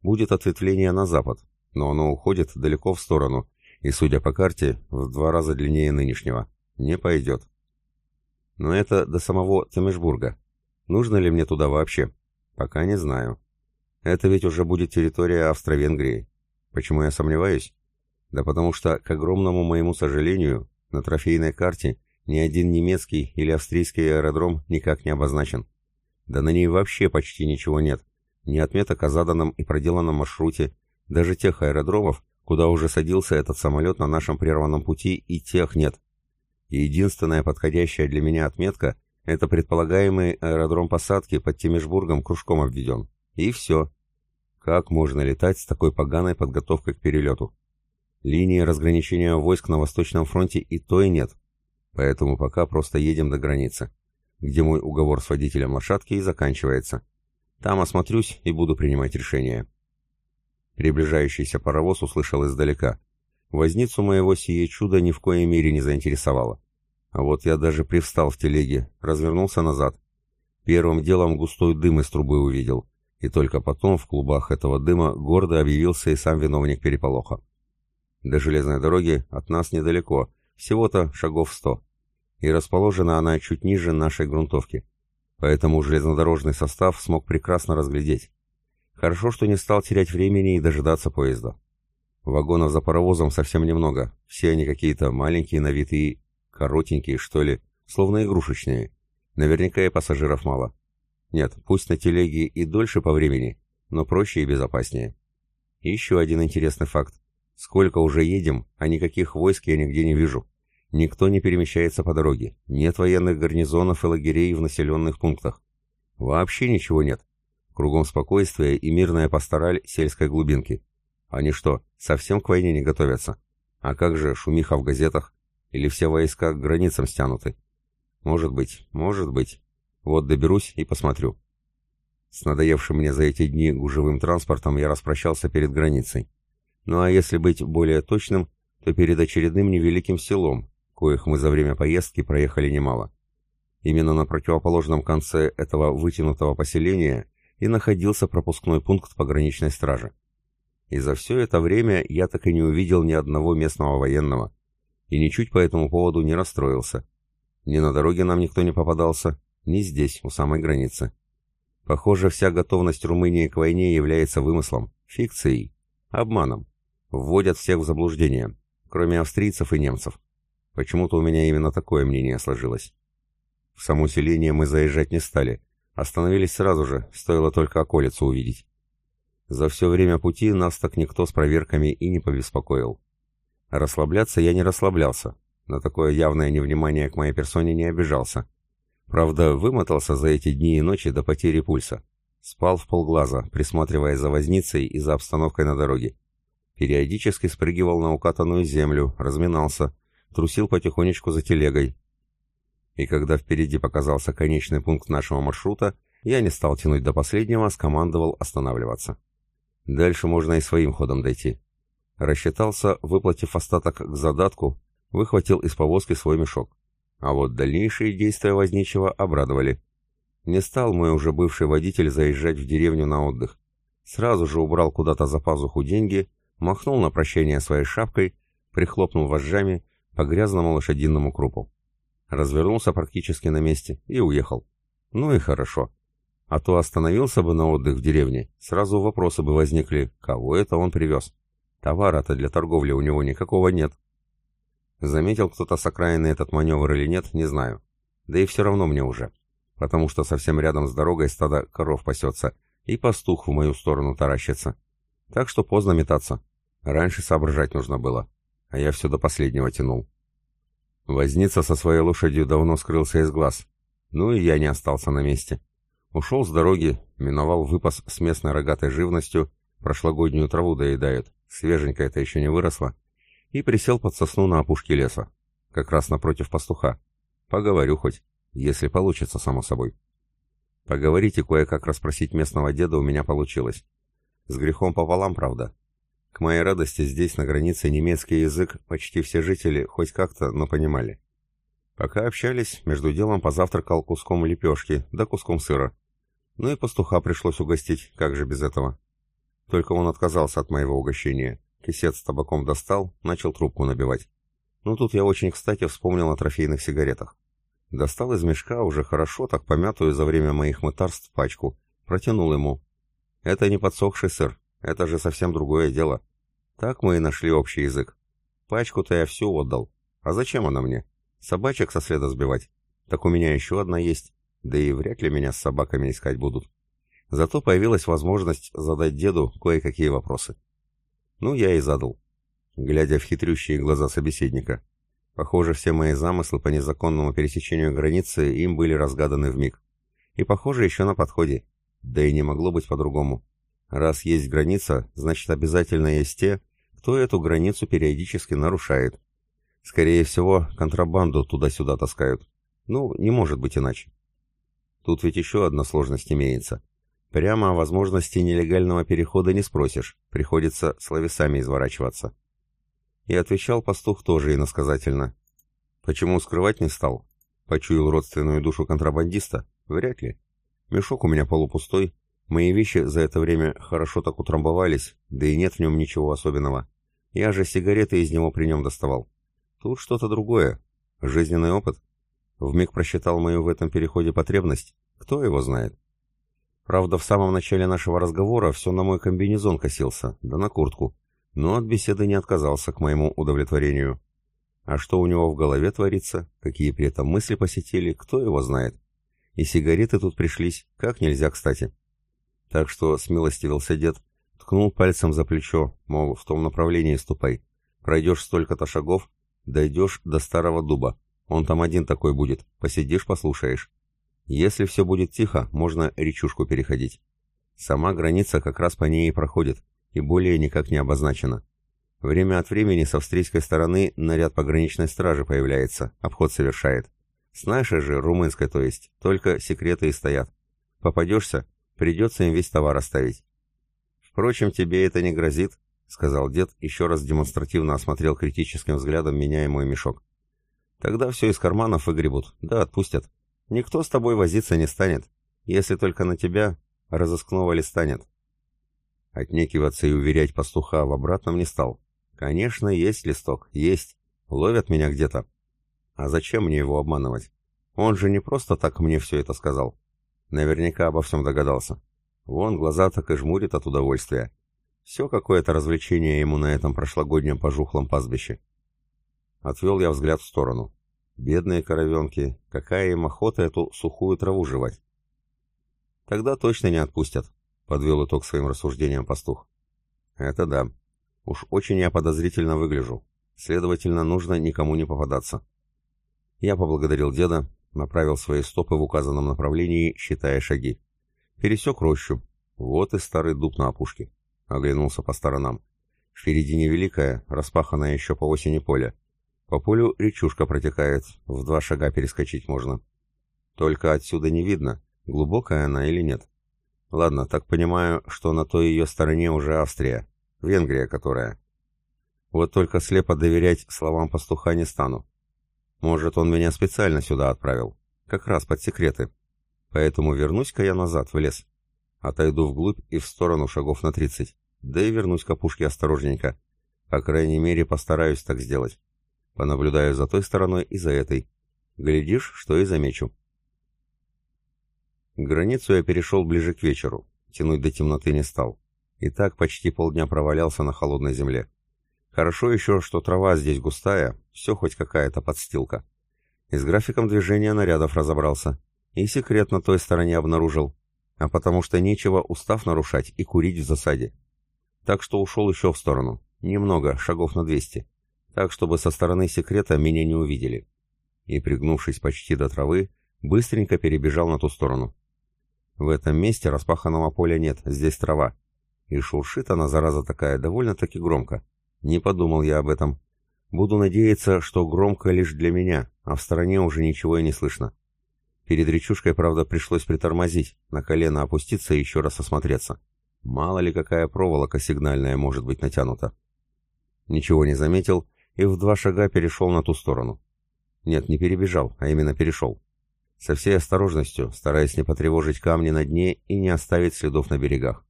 будет ответвление на запад, но оно уходит далеко в сторону, и, судя по карте, в два раза длиннее нынешнего. Не пойдет. Но это до самого Тимишбурга. Нужно ли мне туда вообще? Пока не знаю. Это ведь уже будет территория Австро-Венгрии. Почему я сомневаюсь? Да потому что, к огромному моему сожалению, на трофейной карте ни один немецкий или австрийский аэродром никак не обозначен. Да на ней вообще почти ничего нет. Ни отметок о заданном и проделанном маршруте, даже тех аэродромов, куда уже садился этот самолет на нашем прерванном пути, и тех нет. Единственная подходящая для меня отметка – это предполагаемый аэродром посадки под Тимишбургом кружком обведен. И все. Как можно летать с такой поганой подготовкой к перелету? Линии разграничения войск на Восточном фронте и то и нет. Поэтому пока просто едем до границы, где мой уговор с водителем лошадки и заканчивается. Там осмотрюсь и буду принимать решение. Приближающийся паровоз услышал издалека. Возницу моего сие чудо ни в коей мере не заинтересовало. А вот я даже привстал в телеге, развернулся назад. Первым делом густой дым из трубы увидел, и только потом в клубах этого дыма гордо объявился и сам виновник переполоха. До железной дороги от нас недалеко, всего-то шагов сто. И расположена она чуть ниже нашей грунтовки. Поэтому железнодорожный состав смог прекрасно разглядеть. Хорошо, что не стал терять времени и дожидаться поезда. Вагонов за паровозом совсем немного. Все они какие-то маленькие на вид и коротенькие, что ли, словно игрушечные. Наверняка и пассажиров мало. Нет, пусть на телеге и дольше по времени, но проще и безопаснее. Еще один интересный факт. Сколько уже едем, а никаких войск я нигде не вижу. Никто не перемещается по дороге. Нет военных гарнизонов и лагерей в населенных пунктах. Вообще ничего нет. Кругом спокойствие и мирная пастораль сельской глубинки. Они что, совсем к войне не готовятся? А как же шумиха в газетах? Или все войска к границам стянуты? Может быть, может быть. Вот доберусь и посмотрю. С надоевшим мне за эти дни гужевым транспортом я распрощался перед границей. Ну а если быть более точным, то перед очередным невеликим селом, коих мы за время поездки проехали немало. Именно на противоположном конце этого вытянутого поселения и находился пропускной пункт пограничной стражи. И за все это время я так и не увидел ни одного местного военного, и ничуть по этому поводу не расстроился. Ни на дороге нам никто не попадался, ни здесь, у самой границы. Похоже, вся готовность Румынии к войне является вымыслом, фикцией, обманом вводят всех в заблуждение, кроме австрийцев и немцев. Почему-то у меня именно такое мнение сложилось. В само селение мы заезжать не стали, остановились сразу же, стоило только околицу увидеть. За все время пути нас так никто с проверками и не побеспокоил. Расслабляться я не расслаблялся, на такое явное невнимание к моей персоне не обижался. Правда, вымотался за эти дни и ночи до потери пульса. Спал в полглаза, присматривая за возницей и за обстановкой на дороге. Периодически спрыгивал на укатанную землю, разминался, трусил потихонечку за телегой. И когда впереди показался конечный пункт нашего маршрута, я не стал тянуть до последнего, скомандовал останавливаться. Дальше можно и своим ходом дойти. Рассчитался, выплатив остаток к задатку, выхватил из повозки свой мешок. А вот дальнейшие действия возничего обрадовали. Не стал мой уже бывший водитель заезжать в деревню на отдых. Сразу же убрал куда-то за пазуху деньги, махнул на прощение своей шапкой, прихлопнул вожжами по грязному лошадиному крупу. Развернулся практически на месте и уехал. Ну и хорошо. А то остановился бы на отдых в деревне, сразу вопросы бы возникли, кого это он привез. Товара-то для торговли у него никакого нет. Заметил кто-то с окраины этот маневр или нет, не знаю. Да и все равно мне уже. Потому что совсем рядом с дорогой стадо коров пасется, и пастух в мою сторону таращится. Так что поздно метаться. Раньше соображать нужно было. А я все до последнего тянул. Возница со своей лошадью давно скрылся из глаз. Ну и я не остался на месте. Ушел с дороги, миновал выпас с местной рогатой живностью, прошлогоднюю траву доедает, свеженькая это еще не выросла, и присел под сосну на опушке леса, как раз напротив пастуха. Поговорю хоть, если получится, само собой. Поговорить и кое-как расспросить местного деда у меня получилось. С грехом пополам, правда. К моей радости здесь, на границе, немецкий язык почти все жители хоть как-то, но понимали. Пока общались, между делом позавтракал куском лепешки, да куском сыра. Ну и пастуха пришлось угостить, как же без этого. Только он отказался от моего угощения. Кисет с табаком достал, начал трубку набивать. Ну тут я очень кстати вспомнил о трофейных сигаретах. Достал из мешка уже хорошо, так помятую за время моих мытарств пачку. Протянул ему. Это не подсохший сыр, это же совсем другое дело. Так мы и нашли общий язык. Пачку-то я всю отдал. А зачем она мне? Собачек со следа сбивать? Так у меня еще одна есть да и вряд ли меня с собаками искать будут. Зато появилась возможность задать деду кое-какие вопросы. Ну, я и задал, глядя в хитрющие глаза собеседника. Похоже, все мои замыслы по незаконному пересечению границы им были разгаданы в миг. И, похоже, еще на подходе. Да и не могло быть по-другому. Раз есть граница, значит обязательно есть те, кто эту границу периодически нарушает. Скорее всего, контрабанду туда-сюда таскают. Ну, не может быть иначе. Тут ведь еще одна сложность имеется. Прямо о возможности нелегального перехода не спросишь, приходится словесами изворачиваться. И отвечал пастух тоже иносказательно. Почему скрывать не стал? Почуял родственную душу контрабандиста? Вряд ли. Мешок у меня полупустой, мои вещи за это время хорошо так утрамбовались, да и нет в нем ничего особенного. Я же сигареты из него при нем доставал. Тут что-то другое. Жизненный опыт. Вмиг просчитал мою в этом переходе потребность? Кто его знает? Правда, в самом начале нашего разговора все на мой комбинезон косился, да на куртку, но от беседы не отказался к моему удовлетворению. А что у него в голове творится, какие при этом мысли посетили, кто его знает. И сигареты тут пришлись, как нельзя кстати. Так что смилостивился дед, ткнул пальцем за плечо, мол, в том направлении ступай. Пройдешь столько-то шагов, дойдешь до старого дуба. Он там один такой будет, посидишь, послушаешь. Если все будет тихо, можно речушку переходить. Сама граница как раз по ней и проходит, и более никак не обозначена. Время от времени с австрийской стороны наряд пограничной стражи появляется, обход совершает. С нашей же, румынской то есть, только секреты и стоят. Попадешься, придется им весь товар оставить. Впрочем, тебе это не грозит, — сказал дед, еще раз демонстративно осмотрел критическим взглядом меня и мой мешок. Тогда все из карманов выгребут, да отпустят. Никто с тобой возиться не станет, если только на тебя разыскного листа нет. Отнекиваться и уверять пастуха в обратном не стал. Конечно, есть листок, есть. Ловят меня где-то. А зачем мне его обманывать? Он же не просто так мне все это сказал. Наверняка обо всем догадался. Вон глаза так и жмурит от удовольствия. Все какое-то развлечение ему на этом прошлогоднем пожухлом пастбище. Отвел я взгляд в сторону. Бедные коровенки, какая им охота эту сухую траву жевать. Тогда точно не отпустят, подвел итог своим рассуждениям пастух. Это да. Уж очень я подозрительно выгляжу. Следовательно, нужно никому не попадаться. Я поблагодарил деда, направил свои стопы в указанном направлении, считая шаги. Пересек рощу. Вот и старый дуб на опушке. Оглянулся по сторонам. Впереди невеликое, распаханное еще по осени поле. По полю речушка протекает, в два шага перескочить можно. Только отсюда не видно, глубокая она или нет. Ладно, так понимаю, что на той ее стороне уже Австрия, Венгрия которая. Вот только слепо доверять словам пастуха не стану. Может, он меня специально сюда отправил, как раз под секреты. Поэтому вернусь-ка я назад, в лес. отойду вглубь и в сторону шагов на тридцать, да и вернусь к опушке осторожненько. По крайней мере, постараюсь так сделать. Понаблюдаю за той стороной и за этой. Глядишь, что и замечу. Границу я перешел ближе к вечеру. Тянуть до темноты не стал. И так почти полдня провалялся на холодной земле. Хорошо еще, что трава здесь густая, все хоть какая-то подстилка. И с графиком движения нарядов разобрался. И секрет на той стороне обнаружил. А потому что нечего устав нарушать и курить в засаде. Так что ушел еще в сторону. Немного, шагов на 200. Так, чтобы со стороны секрета меня не увидели. И, пригнувшись почти до травы, быстренько перебежал на ту сторону. В этом месте распаханного поля нет, здесь трава. И шуршит она, зараза такая, довольно-таки громко. Не подумал я об этом. Буду надеяться, что громко лишь для меня, а в стороне уже ничего и не слышно. Перед речушкой, правда, пришлось притормозить, на колено опуститься и еще раз осмотреться. Мало ли какая проволока сигнальная может быть натянута. Ничего не заметил и в два шага перешел на ту сторону. Нет, не перебежал, а именно перешел. Со всей осторожностью, стараясь не потревожить камни на дне и не оставить следов на берегах.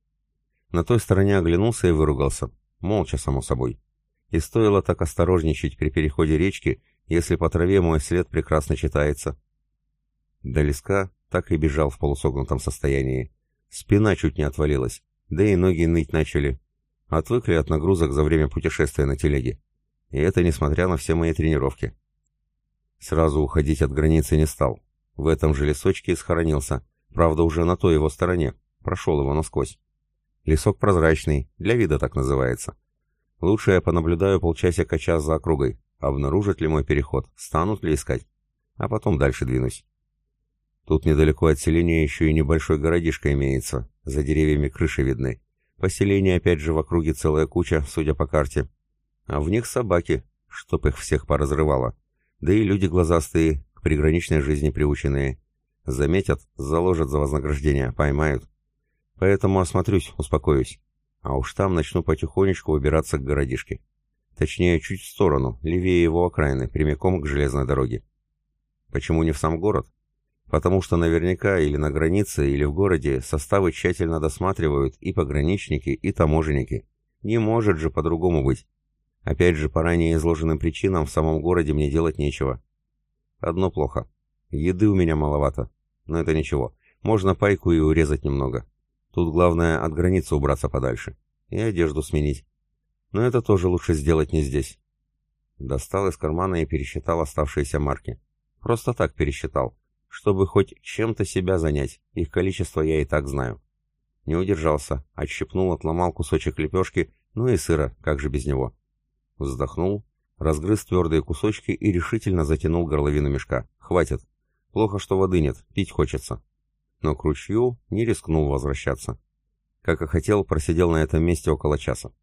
На той стороне оглянулся и выругался. Молча, само собой. И стоило так осторожничать при переходе речки, если по траве мой след прекрасно читается. До леска так и бежал в полусогнутом состоянии. Спина чуть не отвалилась, да и ноги ныть начали. Отвыкли от нагрузок за время путешествия на телеге. И это несмотря на все мои тренировки. Сразу уходить от границы не стал. В этом же лесочке схоронился, правда уже на той его стороне, прошел его насквозь. Лесок прозрачный, для вида так называется. Лучше я понаблюдаю полчасика-час за округой, обнаружат ли мой переход, станут ли искать, а потом дальше двинусь. Тут недалеко от селения еще и небольшой городишко имеется, за деревьями крыши видны. Поселение опять же в округе целая куча, судя по карте. А в них собаки, чтоб их всех поразрывало. Да и люди глазастые, к приграничной жизни приученные. Заметят, заложат за вознаграждение, поймают. Поэтому осмотрюсь, успокоюсь. А уж там начну потихонечку выбираться к городишке. Точнее, чуть в сторону, левее его окраины, прямиком к железной дороге. Почему не в сам город? Потому что наверняка или на границе, или в городе составы тщательно досматривают и пограничники, и таможенники. Не может же по-другому быть. Опять же, по ранее изложенным причинам в самом городе мне делать нечего. Одно плохо. Еды у меня маловато. Но это ничего. Можно пайку и урезать немного. Тут главное от границы убраться подальше. И одежду сменить. Но это тоже лучше сделать не здесь. Достал из кармана и пересчитал оставшиеся марки. Просто так пересчитал чтобы хоть чем-то себя занять, их количество я и так знаю. Не удержался, отщипнул, отломал кусочек лепешки, ну и сыра, как же без него. Вздохнул, разгрыз твердые кусочки и решительно затянул горловину мешка. Хватит. Плохо, что воды нет, пить хочется. Но к ручью не рискнул возвращаться. Как и хотел, просидел на этом месте около часа.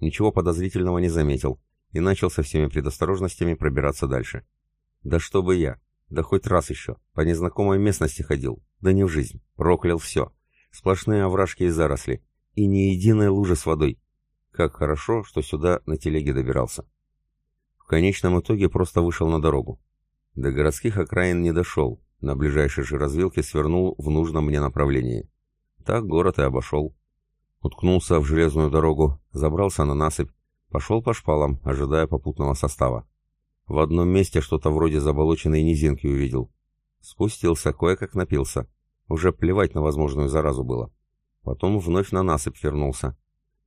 Ничего подозрительного не заметил и начал со всеми предосторожностями пробираться дальше. Да что бы я, да хоть раз еще. По незнакомой местности ходил. Да не в жизнь. Проклял все. Сплошные овражки и заросли. И ни единой лужи с водой. Как хорошо, что сюда на телеге добирался. В конечном итоге просто вышел на дорогу. До городских окраин не дошел. На ближайшей же развилке свернул в нужном мне направлении. Так город и обошел. Уткнулся в железную дорогу, забрался на насыпь, пошел по шпалам, ожидая попутного состава. В одном месте что-то вроде заболоченной низинки увидел. Спустился, кое-как напился. Уже плевать на возможную заразу было. Потом вновь на насыпь вернулся.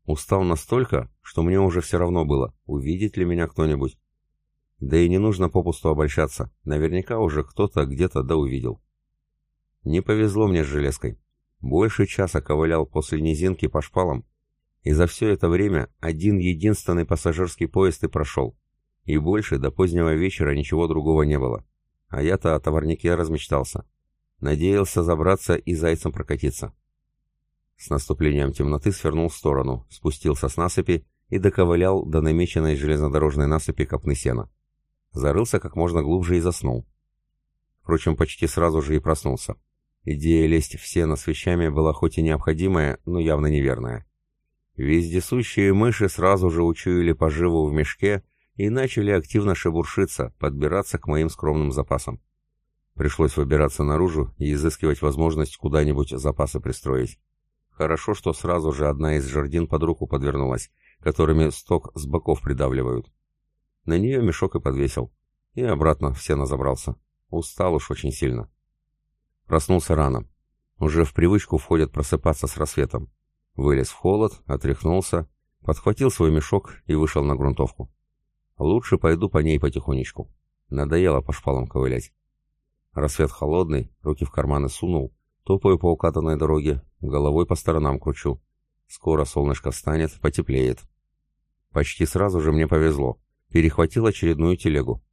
Устал настолько, что мне уже все равно было, увидит ли меня кто-нибудь. Да и не нужно попусту обольщаться. Наверняка уже кто-то где-то да увидел. Не повезло мне с железкой. Больше часа ковылял после низинки по шпалам, и за все это время один единственный пассажирский поезд и прошел. И больше до позднего вечера ничего другого не было. А я-то о товарнике размечтался. Надеялся забраться и зайцем прокатиться. С наступлением темноты свернул в сторону, спустился с насыпи и доковылял до намеченной железнодорожной насыпи копны сена. Зарылся как можно глубже и заснул. Впрочем, почти сразу же и проснулся. Идея лезть в сено с вещами была хоть и необходимая, но явно неверная. Вездесущие мыши сразу же учуяли поживу в мешке и начали активно шебуршиться, подбираться к моим скромным запасам. Пришлось выбираться наружу и изыскивать возможность куда-нибудь запасы пристроить. Хорошо, что сразу же одна из жердин под руку подвернулась, которыми сток с боков придавливают. На нее мешок и подвесил. И обратно в сено забрался. Устал уж очень сильно. Проснулся рано. Уже в привычку входят просыпаться с рассветом. Вылез в холод, отряхнулся, подхватил свой мешок и вышел на грунтовку. Лучше пойду по ней потихонечку. Надоело по шпалам ковылять. Рассвет холодный, руки в карманы сунул, топаю по укатанной дороге, головой по сторонам кручу. Скоро солнышко встанет, потеплеет. Почти сразу же мне повезло. Перехватил очередную телегу.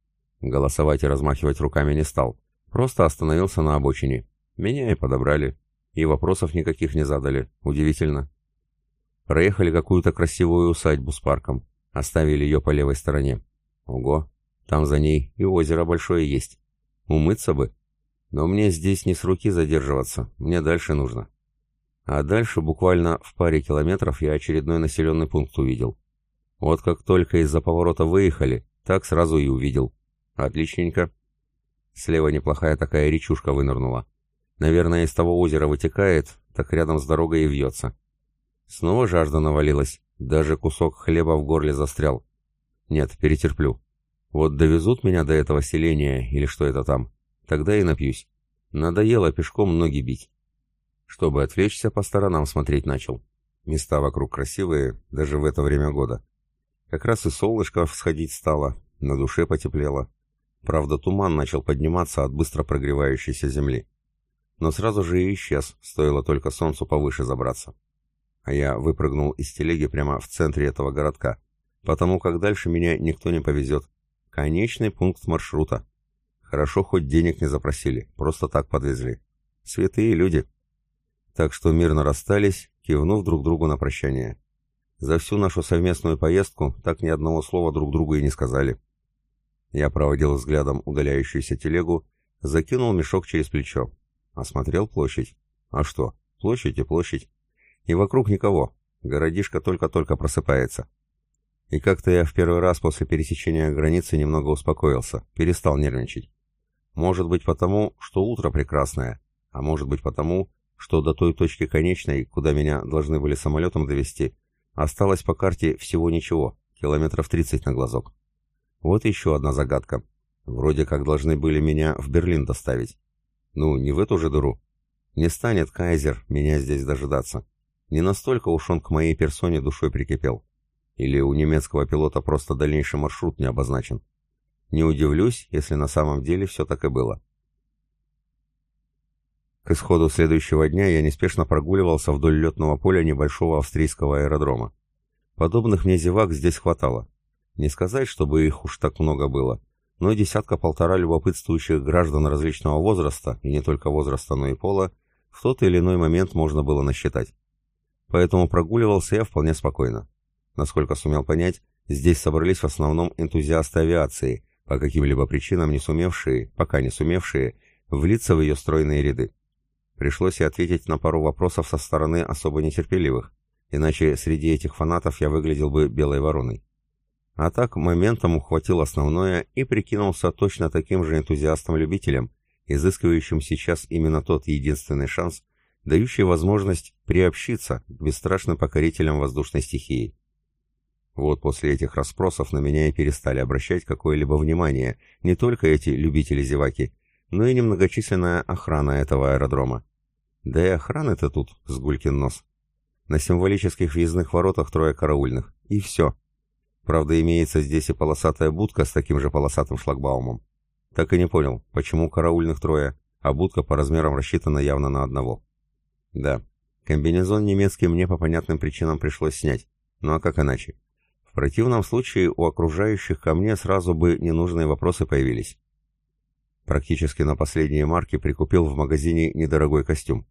Голосовать и размахивать руками не стал. Просто остановился на обочине. Меня и подобрали. И вопросов никаких не задали. Удивительно. Проехали какую-то красивую усадьбу с парком. Оставили ее по левой стороне. Ого, там за ней и озеро большое есть. Умыться бы. Но мне здесь не с руки задерживаться, мне дальше нужно. А дальше, буквально в паре километров, я очередной населенный пункт увидел. Вот как только из-за поворота выехали, так сразу и увидел. Отличненько. Слева неплохая такая речушка вынырнула. Наверное, из того озера вытекает, так рядом с дорогой и вьется. Снова жажда навалилась, даже кусок хлеба в горле застрял. Нет, перетерплю. Вот довезут меня до этого селения, или что это там, тогда и напьюсь. Надоело пешком ноги бить. Чтобы отвлечься, по сторонам смотреть начал. Места вокруг красивые, даже в это время года. Как раз и солнышко всходить стало, на душе потеплело. Правда, туман начал подниматься от быстро прогревающейся земли. Но сразу же и исчез, стоило только солнцу повыше забраться а я выпрыгнул из телеги прямо в центре этого городка, потому как дальше меня никто не повезет. Конечный пункт маршрута. Хорошо, хоть денег не запросили, просто так подвезли. Святые люди. Так что мирно расстались, кивнув друг другу на прощание. За всю нашу совместную поездку так ни одного слова друг другу и не сказали. Я проводил взглядом удаляющуюся телегу, закинул мешок через плечо. Осмотрел площадь. А что? Площадь и площадь. И вокруг никого. Городишко только-только просыпается. И как-то я в первый раз после пересечения границы немного успокоился, перестал нервничать. Может быть потому, что утро прекрасное, а может быть потому, что до той точки конечной, куда меня должны были самолетом довести, осталось по карте всего ничего, километров 30 на глазок. Вот еще одна загадка. Вроде как должны были меня в Берлин доставить. Ну, не в эту же дыру. Не станет Кайзер меня здесь дожидаться. Не настолько уж он к моей персоне душой прикипел. Или у немецкого пилота просто дальнейший маршрут не обозначен. Не удивлюсь, если на самом деле все так и было. К исходу следующего дня я неспешно прогуливался вдоль летного поля небольшого австрийского аэродрома. Подобных мне зевак здесь хватало. Не сказать, чтобы их уж так много было, но десятка-полтора любопытствующих граждан различного возраста, и не только возраста, но и пола, в тот или иной момент можно было насчитать поэтому прогуливался я вполне спокойно. Насколько сумел понять, здесь собрались в основном энтузиасты авиации, по каким-либо причинам не сумевшие, пока не сумевшие, влиться в ее стройные ряды. Пришлось и ответить на пару вопросов со стороны особо нетерпеливых, иначе среди этих фанатов я выглядел бы белой вороной. А так моментом ухватил основное и прикинулся точно таким же энтузиастом-любителем, изыскивающим сейчас именно тот единственный шанс, дающий возможность приобщиться к бесстрашным покорителям воздушной стихии. Вот после этих расспросов на меня и перестали обращать какое-либо внимание не только эти любители-зеваки, но и немногочисленная охрана этого аэродрома. Да и охраны-то тут, с гулькин нос. На символических въездных воротах трое караульных. И все. Правда, имеется здесь и полосатая будка с таким же полосатым шлагбаумом. Так и не понял, почему караульных трое, а будка по размерам рассчитана явно на одного. Да, комбинезон немецкий мне по понятным причинам пришлось снять. Ну а как иначе? В противном случае у окружающих ко мне сразу бы ненужные вопросы появились. Практически на последние марки прикупил в магазине недорогой костюм.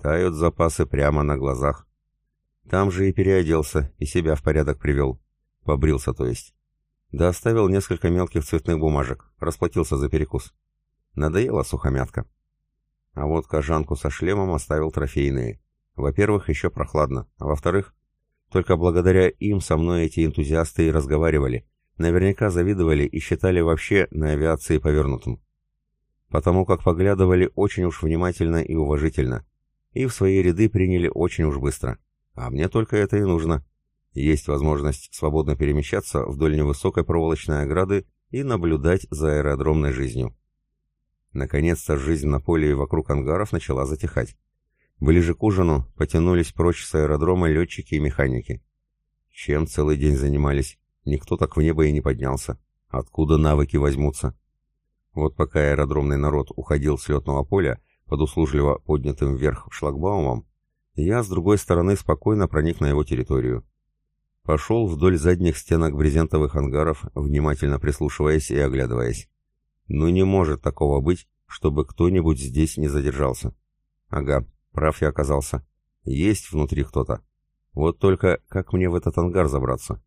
Тают запасы прямо на глазах. Там же и переоделся, и себя в порядок привел. Побрился, то есть. Да оставил несколько мелких цветных бумажек, расплатился за перекус. Надоела сухомятка. А вот кожанку со шлемом оставил трофейные. Во-первых, еще прохладно, а во-вторых, только благодаря им со мной эти энтузиасты и разговаривали. Наверняка завидовали и считали вообще на авиации повернутым. Потому как поглядывали очень уж внимательно и уважительно. И в свои ряды приняли очень уж быстро. А мне только это и нужно. Есть возможность свободно перемещаться вдоль невысокой проволочной ограды и наблюдать за аэродромной жизнью. Наконец-то жизнь на поле и вокруг ангаров начала затихать. Ближе к ужину потянулись прочь с аэродрома летчики и механики. Чем целый день занимались? Никто так в небо и не поднялся. Откуда навыки возьмутся? Вот пока аэродромный народ уходил с летного поля, под услужливо поднятым вверх шлагбаумом, я с другой стороны спокойно проник на его территорию. Пошел вдоль задних стенок брезентовых ангаров, внимательно прислушиваясь и оглядываясь. Ну не может такого быть, чтобы кто-нибудь здесь не задержался. Ага, прав я оказался. Есть внутри кто-то. Вот только как мне в этот ангар забраться?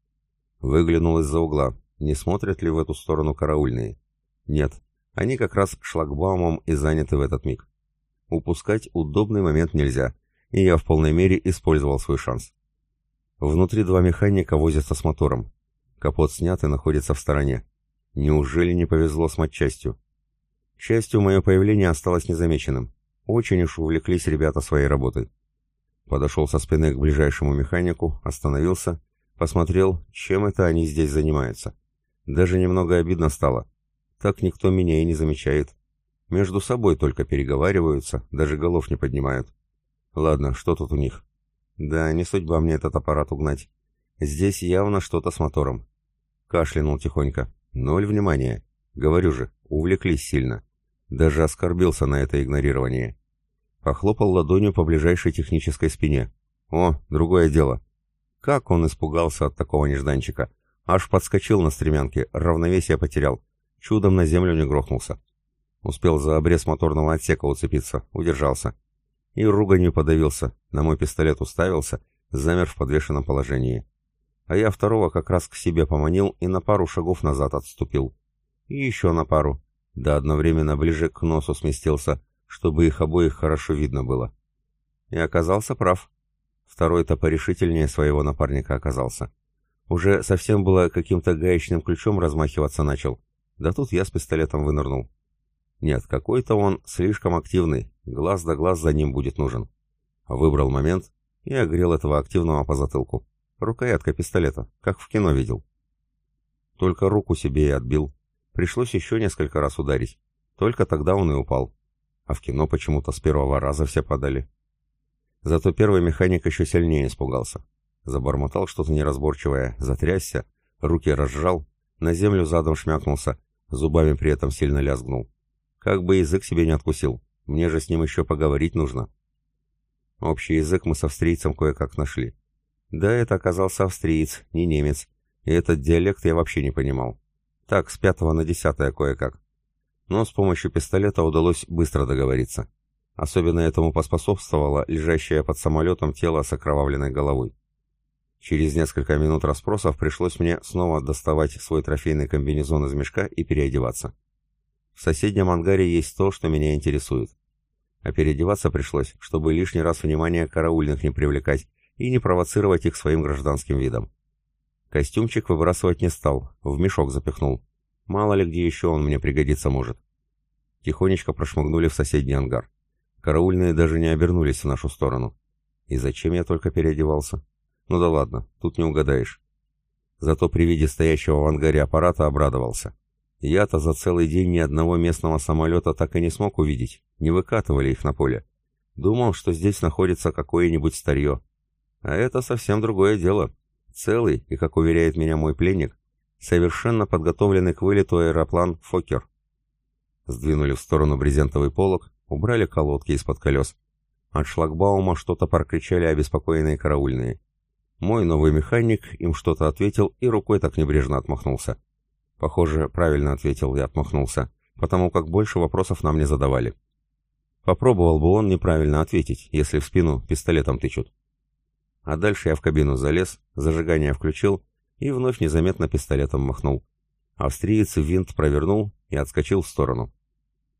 Выглянул из-за угла. Не смотрят ли в эту сторону караульные? Нет, они как раз шлагбаумом и заняты в этот миг. Упускать удобный момент нельзя, и я в полной мере использовал свой шанс. Внутри два механика возятся с мотором. Капот снят и находится в стороне. Неужели не повезло с матчастью? К счастью, мое появление осталось незамеченным. Очень уж увлеклись ребята своей работой. Подошел со спины к ближайшему механику, остановился, посмотрел, чем это они здесь занимаются. Даже немного обидно стало. Так никто меня и не замечает. Между собой только переговариваются, даже голов не поднимают. Ладно, что тут у них? Да, не судьба мне этот аппарат угнать. Здесь явно что-то с мотором. Кашлянул тихонько. Ноль внимания. Говорю же, увлеклись сильно. Даже оскорбился на это игнорирование. Похлопал ладонью по ближайшей технической спине. О, другое дело. Как он испугался от такого нежданчика. Аж подскочил на стремянке, равновесие потерял. Чудом на землю не грохнулся. Успел за обрез моторного отсека уцепиться, удержался и руганью подавился, на мой пистолет уставился, замер в подвешенном положении. А я второго как раз к себе поманил и на пару шагов назад отступил. И еще на пару, да одновременно ближе к носу сместился, чтобы их обоих хорошо видно было. И оказался прав. Второй-то порешительнее своего напарника оказался. Уже совсем было каким-то гаечным ключом размахиваться начал. Да тут я с пистолетом вынырнул. Нет, какой-то он слишком активный, глаз да глаз за ним будет нужен. Выбрал момент и огрел этого активного по затылку. Рукоятка пистолета, как в кино видел. Только руку себе и отбил. Пришлось еще несколько раз ударить. Только тогда он и упал. А в кино почему-то с первого раза все подали. Зато первый механик еще сильнее испугался. Забормотал что-то неразборчивое, затрясся, руки разжал, на землю задом шмякнулся, зубами при этом сильно лязгнул. Как бы язык себе не откусил. Мне же с ним еще поговорить нужно. Общий язык мы с австрийцем кое-как нашли. Да, это оказался австриец, не немец. И этот диалект я вообще не понимал. Так, с пятого на десятое кое-как. Но с помощью пистолета удалось быстро договориться. Особенно этому поспособствовало лежащее под самолетом тело с окровавленной головой. Через несколько минут расспросов пришлось мне снова доставать свой трофейный комбинезон из мешка и переодеваться. В соседнем ангаре есть то, что меня интересует. А переодеваться пришлось, чтобы лишний раз внимание караульных не привлекать и не провоцировать их своим гражданским видом. Костюмчик выбрасывать не стал, в мешок запихнул. Мало ли где еще он мне пригодиться может. Тихонечко прошмыгнули в соседний ангар. Караульные даже не обернулись в нашу сторону. И зачем я только переодевался? Ну да ладно, тут не угадаешь. Зато при виде стоящего в ангаре аппарата обрадовался. Я-то за целый день ни одного местного самолета так и не смог увидеть, не выкатывали их на поле. Думал, что здесь находится какое-нибудь старье. А это совсем другое дело. Целый, и, как уверяет меня мой пленник, совершенно подготовленный к вылету аэроплан «Фокер». Сдвинули в сторону брезентовый полог, убрали колодки из-под колес. От шлагбаума что-то прокричали обеспокоенные караульные. Мой новый механик им что-то ответил и рукой так небрежно отмахнулся. Похоже, правильно ответил и отмахнулся, потому как больше вопросов нам не задавали. Попробовал бы он неправильно ответить, если в спину пистолетом тычут. А дальше я в кабину залез, зажигание включил и вновь незаметно пистолетом махнул. Австриец винт провернул и отскочил в сторону.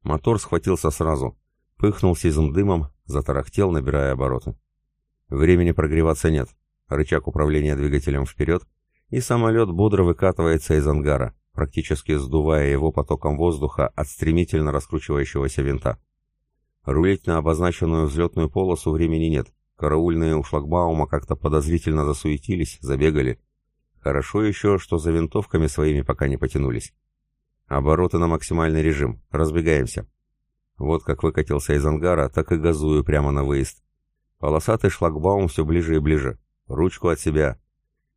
Мотор схватился сразу, пыхнул сизым дымом, затарахтел, набирая обороты. Времени прогреваться нет. Рычаг управления двигателем вперед, и самолет бодро выкатывается из ангара, практически сдувая его потоком воздуха от стремительно раскручивающегося винта. Рулить на обозначенную взлетную полосу времени нет. Караульные у шлагбаума как-то подозрительно засуетились, забегали. Хорошо еще, что за винтовками своими пока не потянулись. Обороты на максимальный режим. Разбегаемся. Вот как выкатился из ангара, так и газую прямо на выезд. Полосатый шлагбаум все ближе и ближе. Ручку от себя.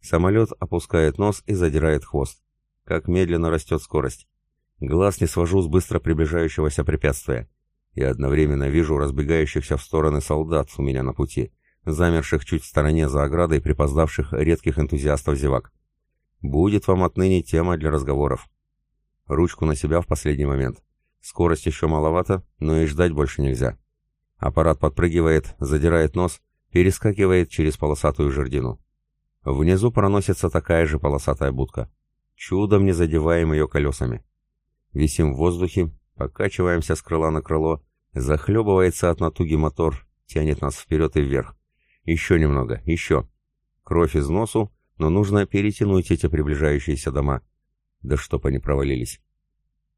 Самолет опускает нос и задирает хвост. Как медленно растет скорость. Глаз не свожу с быстро приближающегося препятствия. И одновременно вижу разбегающихся в стороны солдат у меня на пути, замерших чуть в стороне за оградой припоздавших редких энтузиастов-зевак. Будет вам отныне тема для разговоров. Ручку на себя в последний момент. Скорость еще маловато, но и ждать больше нельзя. Аппарат подпрыгивает, задирает нос, перескакивает через полосатую жердину. Внизу проносится такая же полосатая будка. Чудом не задеваем ее колесами. Висим в воздухе, покачиваемся с крыла на крыло, захлебывается от натуги мотор, тянет нас вперед и вверх. Еще немного, еще. Кровь из носу, но нужно перетянуть эти приближающиеся дома. Да чтоб они провалились.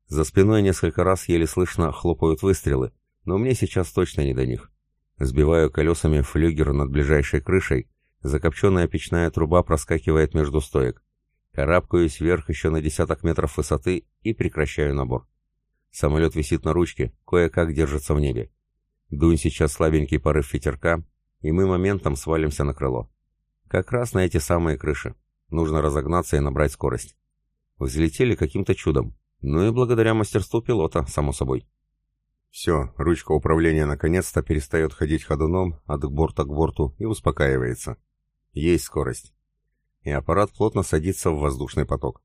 За спиной несколько раз еле слышно хлопают выстрелы, но мне сейчас точно не до них. Сбиваю колесами флюгер над ближайшей крышей, закопченная печная труба проскакивает между стоек. Карабкаюсь вверх еще на десяток метров высоты и прекращаю набор. Самолет висит на ручке, кое-как держится в небе. Дунь сейчас слабенький порыв ветерка, и мы моментом свалимся на крыло. Как раз на эти самые крыши. Нужно разогнаться и набрать скорость. Взлетели каким-то чудом. Ну и благодаря мастерству пилота, само собой. Все, ручка управления наконец-то перестает ходить ходуном от борта к борту и успокаивается. Есть скорость. И аппарат плотно садится в воздушный поток.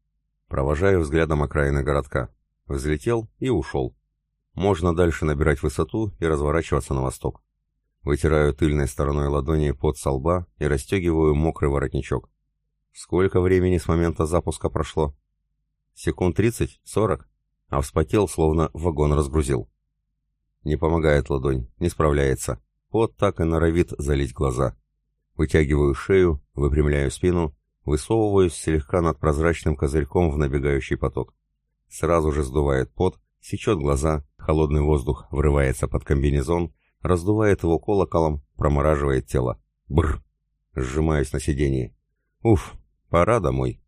Провожаю взглядом окраины городка. Взлетел и ушел. Можно дальше набирать высоту и разворачиваться на восток. Вытираю тыльной стороной ладони под со лба и расстегиваю мокрый воротничок. Сколько времени с момента запуска прошло? Секунд тридцать, сорок, а вспотел, словно вагон разгрузил. Не помогает ладонь, не справляется. Пот так и норовит залить глаза. Вытягиваю шею, выпрямляю спину, высовываюсь слегка над прозрачным козырьком в набегающий поток. Сразу же сдувает пот, сечет глаза, холодный воздух врывается под комбинезон, раздувает его колоколом, промораживает тело. Бр! Сжимаюсь на сиденье. Уф, пора домой.